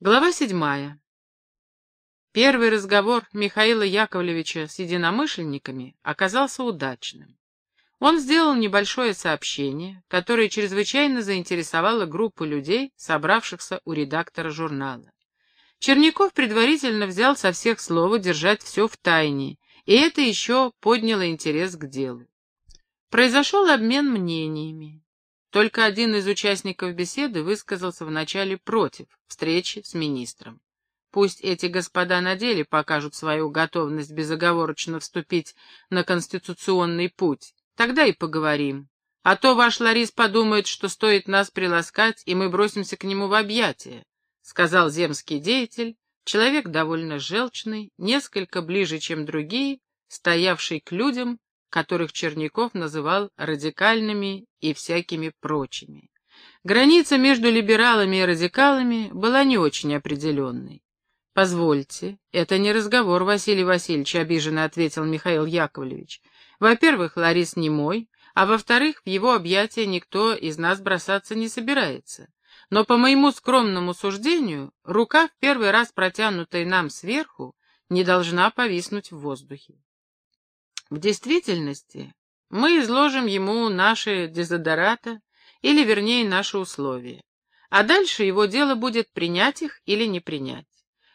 Глава седьмая. Первый разговор Михаила Яковлевича с единомышленниками оказался удачным. Он сделал небольшое сообщение, которое чрезвычайно заинтересовало группу людей, собравшихся у редактора журнала. Черняков предварительно взял со всех слова держать все в тайне, и это еще подняло интерес к делу. Произошел обмен мнениями. Только один из участников беседы высказался вначале против встречи с министром. Пусть эти господа на деле покажут свою готовность безоговорочно вступить на конституционный путь, тогда и поговорим. А то ваш Ларис подумает, что стоит нас приласкать, и мы бросимся к нему в объятия, — сказал земский деятель, человек довольно желчный, несколько ближе, чем другие, стоявший к людям, которых Черняков называл радикальными и всякими прочими. Граница между либералами и радикалами была не очень определенной. «Позвольте, это не разговор, Василий Васильевич», — обиженно ответил Михаил Яковлевич. «Во-первых, Ларис не мой, а во-вторых, в его объятия никто из нас бросаться не собирается. Но, по моему скромному суждению, рука, в первый раз протянутая нам сверху, не должна повиснуть в воздухе. В действительности мы изложим ему наши дезодората, или вернее наши условия. А дальше его дело будет принять их или не принять.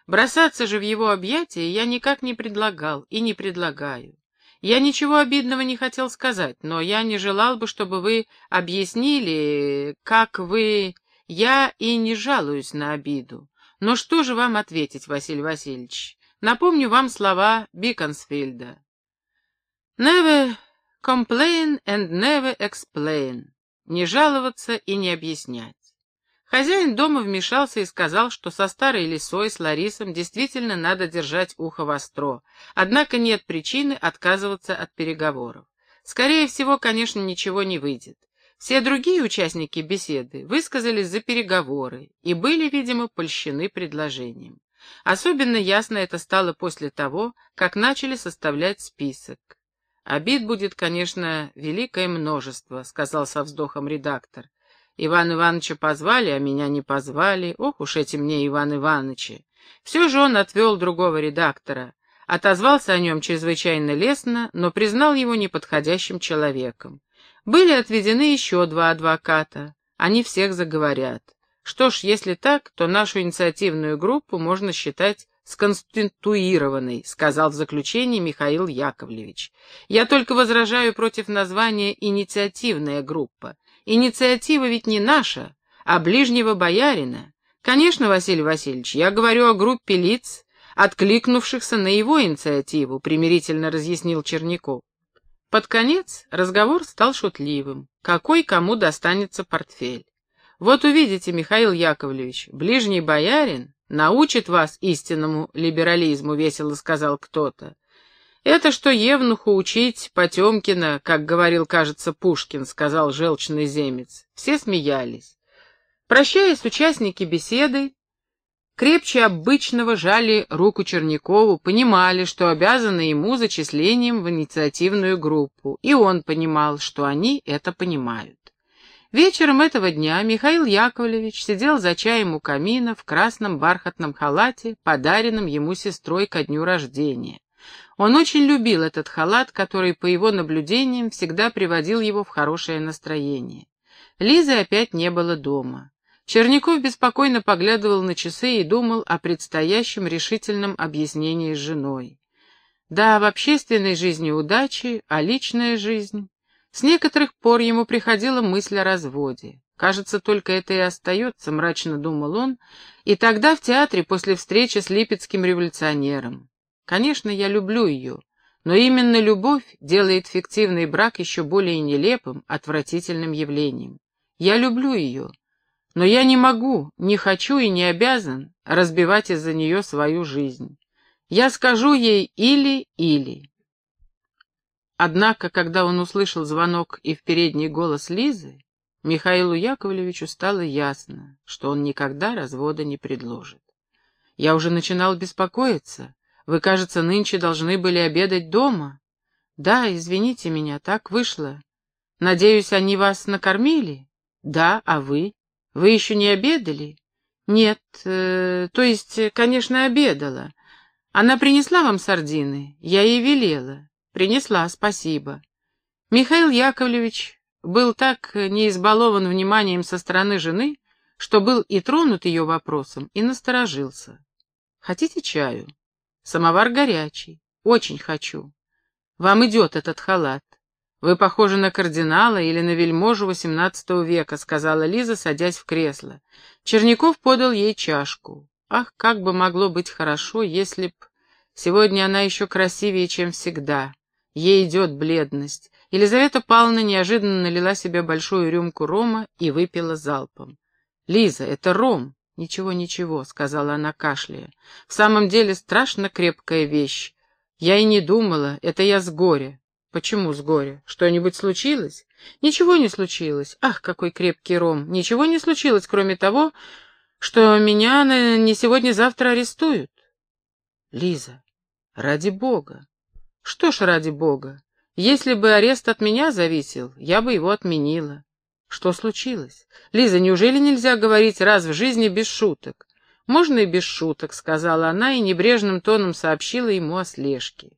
Бросаться же в его объятия я никак не предлагал и не предлагаю. Я ничего обидного не хотел сказать, но я не желал бы, чтобы вы объяснили, как вы... Я и не жалуюсь на обиду. Но что же вам ответить, Василий Васильевич? Напомню вам слова Биконсфильда. Never complain and never explain. Не жаловаться и не объяснять. Хозяин дома вмешался и сказал, что со старой лисой, с Ларисом, действительно надо держать ухо востро, однако нет причины отказываться от переговоров. Скорее всего, конечно, ничего не выйдет. Все другие участники беседы высказались за переговоры и были, видимо, польщены предложением. Особенно ясно это стало после того, как начали составлять список. «Обид будет, конечно, великое множество», — сказал со вздохом редактор. «Иван Ивановича позвали, а меня не позвали. Ох уж эти мне Иван Ивановичи!» Все же он отвел другого редактора, отозвался о нем чрезвычайно лестно, но признал его неподходящим человеком. Были отведены еще два адвоката. Они всех заговорят. Что ж, если так, то нашу инициативную группу можно считать сконституированный, сказал в заключении Михаил Яковлевич. Я только возражаю против названия «инициативная группа». Инициатива ведь не наша, а ближнего боярина. Конечно, Василий Васильевич, я говорю о группе лиц, откликнувшихся на его инициативу, примирительно разъяснил Черняков. Под конец разговор стал шутливым. Какой кому достанется портфель? Вот увидите, Михаил Яковлевич, ближний боярин научит вас истинному либерализму», — весело сказал кто-то. «Это что Евнуху учить Потемкина, как говорил, кажется, Пушкин», — сказал желчный земец. Все смеялись. Прощаясь, участники беседы крепче обычного жали руку Чернякову, понимали, что обязаны ему зачислением в инициативную группу, и он понимал, что они это понимают. Вечером этого дня Михаил Яковлевич сидел за чаем у камина в красном бархатном халате, подаренном ему сестрой ко дню рождения. Он очень любил этот халат, который, по его наблюдениям, всегда приводил его в хорошее настроение. Лизы опять не было дома. Черняков беспокойно поглядывал на часы и думал о предстоящем решительном объяснении с женой. Да, в общественной жизни удачи, а личная жизнь... С некоторых пор ему приходила мысль о разводе. Кажется, только это и остается, мрачно думал он, и тогда в театре после встречи с липецким революционером. Конечно, я люблю ее, но именно любовь делает фиктивный брак еще более нелепым, отвратительным явлением. Я люблю ее, но я не могу, не хочу и не обязан разбивать из-за нее свою жизнь. Я скажу ей или-или. Однако, когда он услышал звонок и в передний голос Лизы, Михаилу Яковлевичу стало ясно, что он никогда развода не предложит. «Я уже начинал беспокоиться. Вы, кажется, нынче должны были обедать дома. Да, извините меня, так вышло. Надеюсь, они вас накормили? Да, а вы? Вы еще не обедали? Нет, э, то есть, конечно, обедала. Она принесла вам сардины? Я ей велела. Принесла, спасибо. Михаил Яковлевич был так не избалован вниманием со стороны жены, что был и тронут ее вопросом, и насторожился. «Хотите чаю? Самовар горячий. Очень хочу. Вам идет этот халат. Вы похожи на кардинала или на вельможу XVIII века», — сказала Лиза, садясь в кресло. Черняков подал ей чашку. Ах, как бы могло быть хорошо, если б... Сегодня она еще красивее, чем всегда. Ей идет бледность. Елизавета Павловна неожиданно налила себе большую рюмку рома и выпила залпом. «Лиза, это ром!» «Ничего, ничего», — сказала она, кашляя. «В самом деле страшно крепкая вещь. Я и не думала, это я с горя». «Почему с горя? Что-нибудь случилось?» «Ничего не случилось. Ах, какой крепкий ром! Ничего не случилось, кроме того, что меня не сегодня-завтра арестуют». «Лиза, ради бога!» «Что ж ради бога? Если бы арест от меня зависел, я бы его отменила. Что случилось? Лиза, неужели нельзя говорить раз в жизни без шуток? Можно и без шуток, сказала она и небрежным тоном сообщила ему о слежке.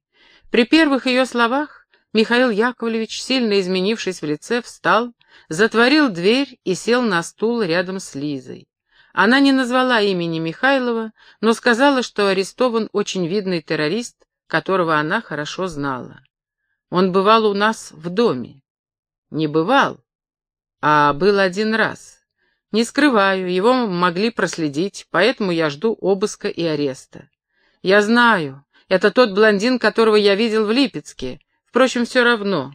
При первых ее словах Михаил Яковлевич, сильно изменившись в лице, встал, затворил дверь и сел на стул рядом с Лизой. Она не назвала имени Михайлова, но сказала, что арестован очень видный террорист, которого она хорошо знала. Он бывал у нас в доме. Не бывал, а был один раз. Не скрываю, его могли проследить, поэтому я жду обыска и ареста. Я знаю, это тот блондин, которого я видел в Липецке. Впрочем, все равно.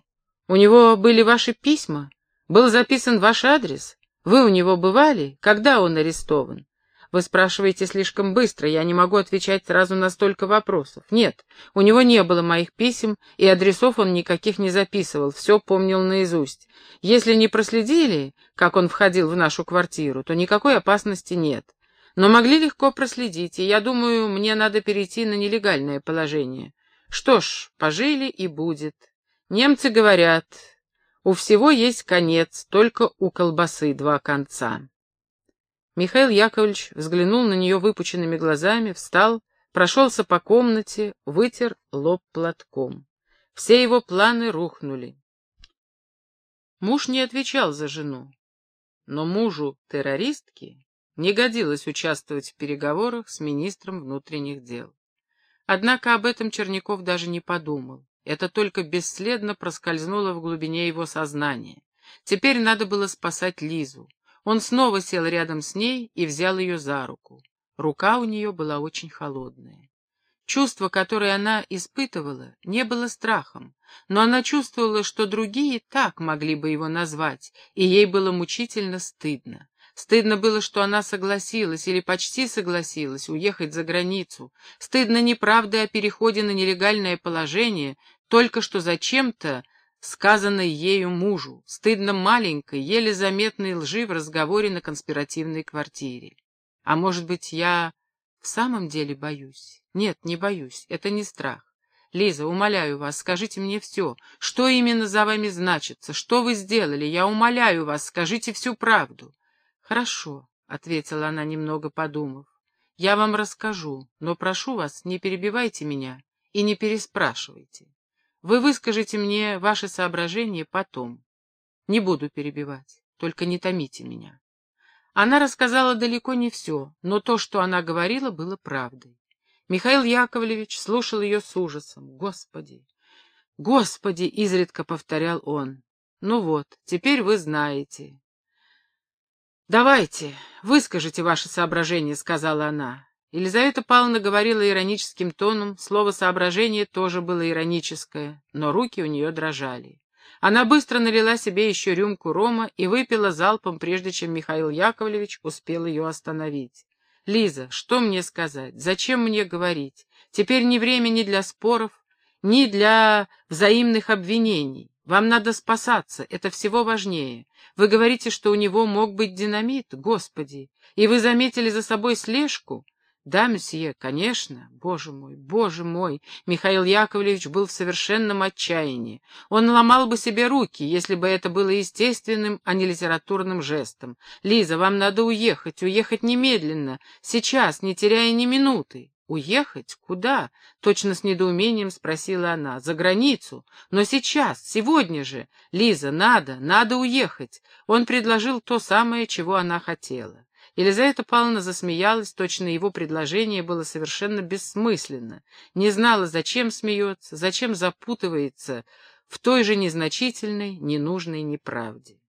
У него были ваши письма? Был записан ваш адрес? Вы у него бывали? Когда он арестован? Вы спрашиваете слишком быстро, я не могу отвечать сразу на столько вопросов. Нет, у него не было моих писем, и адресов он никаких не записывал, все помнил наизусть. Если не проследили, как он входил в нашу квартиру, то никакой опасности нет. Но могли легко проследить, и я думаю, мне надо перейти на нелегальное положение. Что ж, пожили и будет. Немцы говорят, у всего есть конец, только у колбасы два конца. Михаил Яковлевич взглянул на нее выпученными глазами, встал, прошелся по комнате, вытер лоб платком. Все его планы рухнули. Муж не отвечал за жену, но мужу террористки не годилось участвовать в переговорах с министром внутренних дел. Однако об этом Черняков даже не подумал. Это только бесследно проскользнуло в глубине его сознания. Теперь надо было спасать Лизу. Он снова сел рядом с ней и взял ее за руку. Рука у нее была очень холодная. Чувство, которое она испытывала, не было страхом, но она чувствовала, что другие так могли бы его назвать, и ей было мучительно стыдно. Стыдно было, что она согласилась или почти согласилась уехать за границу. Стыдно не правдой о переходе на нелегальное положение, только что зачем-то сказанной ею мужу, стыдно маленькой, еле заметной лжи в разговоре на конспиративной квартире. А может быть, я в самом деле боюсь? Нет, не боюсь, это не страх. Лиза, умоляю вас, скажите мне все. Что именно за вами значится? Что вы сделали? Я умоляю вас, скажите всю правду. Хорошо, — ответила она, немного подумав. Я вам расскажу, но прошу вас, не перебивайте меня и не переспрашивайте. Вы выскажете мне ваши соображения потом. Не буду перебивать, только не томите меня. Она рассказала далеко не все, но то, что она говорила, было правдой. Михаил Яковлевич слушал ее с ужасом. «Господи! Господи!» — изредка повторял он. «Ну вот, теперь вы знаете». «Давайте, выскажите ваши соображения», — сказала она. Елизавета Павловна говорила ироническим тоном, слово «соображение» тоже было ироническое, но руки у нее дрожали. Она быстро налила себе еще рюмку рома и выпила залпом, прежде чем Михаил Яковлевич успел ее остановить. «Лиза, что мне сказать? Зачем мне говорить? Теперь ни время ни для споров, ни для взаимных обвинений. Вам надо спасаться, это всего важнее. Вы говорите, что у него мог быть динамит, господи, и вы заметили за собой слежку?» «Да, месье, конечно. Боже мой, боже мой!» Михаил Яковлевич был в совершенном отчаянии. Он ломал бы себе руки, если бы это было естественным, а не литературным жестом. «Лиза, вам надо уехать, уехать немедленно, сейчас, не теряя ни минуты». «Уехать? Куда?» — точно с недоумением спросила она. «За границу. Но сейчас, сегодня же. Лиза, надо, надо уехать». Он предложил то самое, чего она хотела. Елизавета Павловна засмеялась, точно его предложение было совершенно бессмысленно. Не знала, зачем смеется, зачем запутывается в той же незначительной, ненужной неправде.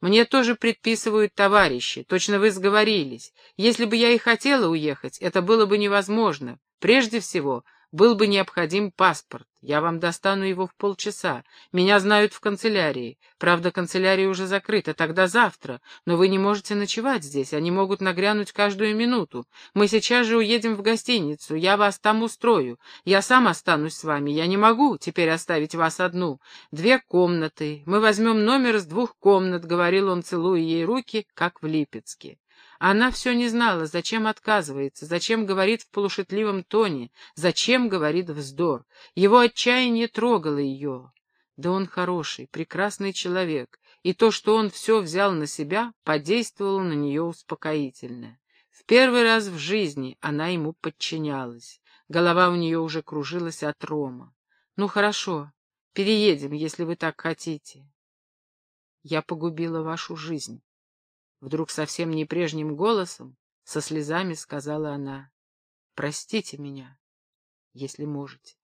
Мне тоже предписывают товарищи, точно вы сговорились. Если бы я и хотела уехать, это было бы невозможно. Прежде всего, был бы необходим паспорт. Я вам достану его в полчаса. Меня знают в канцелярии. Правда, канцелярия уже закрыта, тогда завтра. Но вы не можете ночевать здесь, они могут нагрянуть каждую минуту. Мы сейчас же уедем в гостиницу, я вас там устрою. Я сам останусь с вами, я не могу теперь оставить вас одну. Две комнаты. Мы возьмем номер из двух комнат, — говорил он, целуя ей руки, как в Липецке. Она все не знала, зачем отказывается, зачем говорит в полушутливом тоне, зачем говорит вздор. Его отчаяние трогало ее. Да он хороший, прекрасный человек, и то, что он все взял на себя, подействовало на нее успокоительно. В первый раз в жизни она ему подчинялась. Голова у нее уже кружилась от рома. «Ну хорошо, переедем, если вы так хотите». «Я погубила вашу жизнь». Вдруг совсем не прежним голосом, со слезами сказала она, «Простите меня, если можете».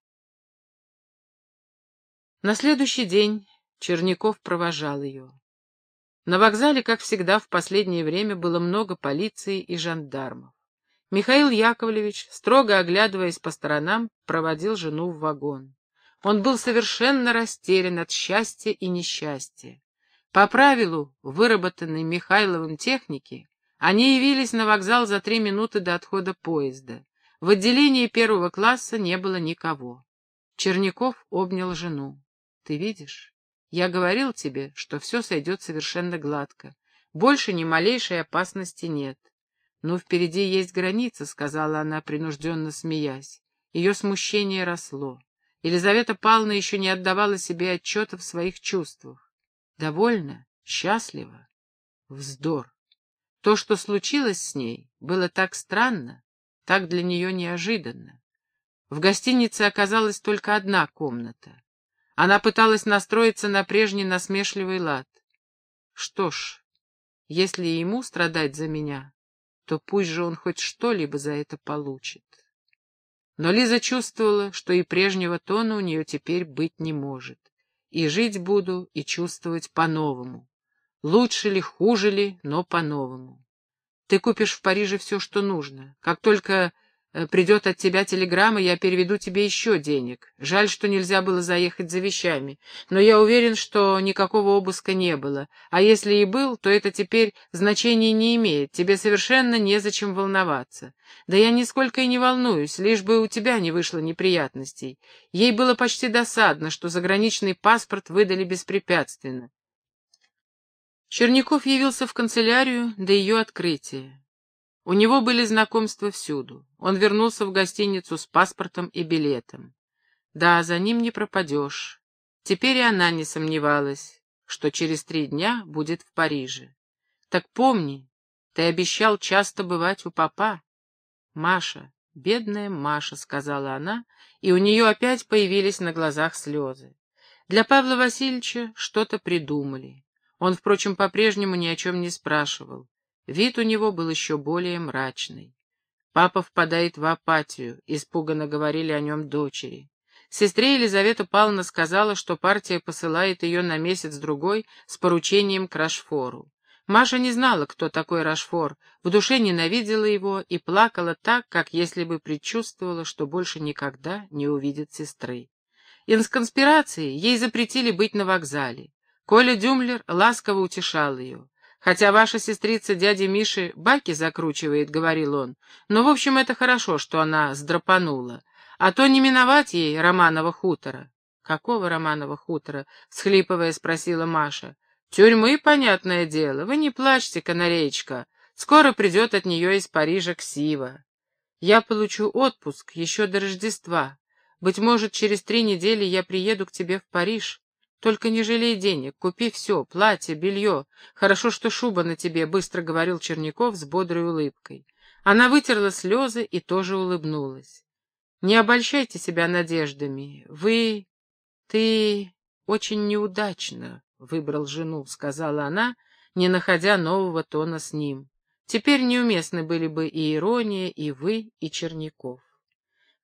На следующий день Черняков провожал ее. На вокзале, как всегда, в последнее время было много полиции и жандармов. Михаил Яковлевич, строго оглядываясь по сторонам, проводил жену в вагон. Он был совершенно растерян от счастья и несчастья. По правилу, выработанной Михайловым техники, они явились на вокзал за три минуты до отхода поезда. В отделении первого класса не было никого. Черняков обнял жену. «Ты видишь? Я говорил тебе, что все сойдет совершенно гладко. Больше ни малейшей опасности нет. «Ну, впереди есть граница», — сказала она, принужденно смеясь. Ее смущение росло. Елизавета Павловна еще не отдавала себе отчета в своих чувствах. Довольно, счастлива. Вздор. То, что случилось с ней, было так странно, так для нее неожиданно. В гостинице оказалась только одна комната. Она пыталась настроиться на прежний насмешливый лад. Что ж, если ему страдать за меня, то пусть же он хоть что-либо за это получит. Но Лиза чувствовала, что и прежнего тона у нее теперь быть не может и жить буду, и чувствовать по-новому. Лучше ли, хуже ли, но по-новому. Ты купишь в Париже все, что нужно. Как только придет от тебя телеграмма, я переведу тебе еще денег. Жаль, что нельзя было заехать за вещами, но я уверен, что никакого обыска не было. А если и был, то это теперь значения не имеет, тебе совершенно незачем волноваться. Да я нисколько и не волнуюсь, лишь бы у тебя не вышло неприятностей. Ей было почти досадно, что заграничный паспорт выдали беспрепятственно. Черняков явился в канцелярию до ее открытия. У него были знакомства всюду. Он вернулся в гостиницу с паспортом и билетом. Да, за ним не пропадешь. Теперь и она не сомневалась, что через три дня будет в Париже. Так помни, ты обещал часто бывать у папа. Маша, бедная Маша, сказала она, и у нее опять появились на глазах слезы. Для Павла Васильевича что-то придумали. Он, впрочем, по-прежнему ни о чем не спрашивал. Вид у него был еще более мрачный. Папа впадает в апатию, испуганно говорили о нем дочери. Сестре Елизавета Павловна сказала, что партия посылает ее на месяц-другой с поручением к Рашфору. Маша не знала, кто такой Рашфор, в душе ненавидела его и плакала так, как если бы предчувствовала, что больше никогда не увидит сестры. Из конспирации ей запретили быть на вокзале. Коля Дюмлер ласково утешал ее. Хотя ваша сестрица дяди Миши баки закручивает, — говорил он. Но, в общем, это хорошо, что она сдрапанула. А то не миновать ей Романова хутора. Какого Романова хутора? — схлипывая спросила Маша. Тюрьмы, понятное дело. Вы не плачьте, канареечка. Скоро придет от нее из Парижа ксива. Я получу отпуск еще до Рождества. Быть может, через три недели я приеду к тебе в Париж. Только не жалей денег, купи все, платье, белье. Хорошо, что шуба на тебе, — быстро говорил Черняков с бодрой улыбкой. Она вытерла слезы и тоже улыбнулась. Не обольщайте себя надеждами. Вы... ты очень неудачно выбрал жену, — сказала она, не находя нового тона с ним. Теперь неуместны были бы и ирония, и вы, и Черняков.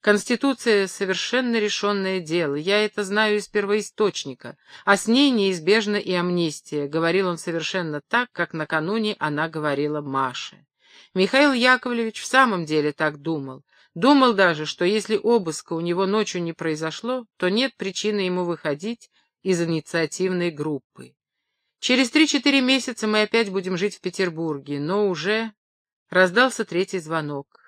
Конституция — совершенно решенное дело, я это знаю из первоисточника, а с ней неизбежна и амнистия, — говорил он совершенно так, как накануне она говорила Маше. Михаил Яковлевич в самом деле так думал. Думал даже, что если обыска у него ночью не произошло, то нет причины ему выходить из инициативной группы. Через три-четыре месяца мы опять будем жить в Петербурге, но уже раздался третий звонок.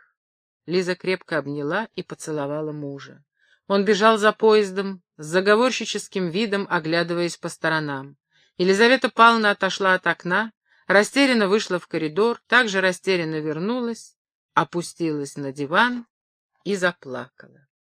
Лиза крепко обняла и поцеловала мужа. Он бежал за поездом, с заговорщическим видом оглядываясь по сторонам. Елизавета Павловна отошла от окна, растерянно вышла в коридор, также растерянно вернулась, опустилась на диван и заплакала.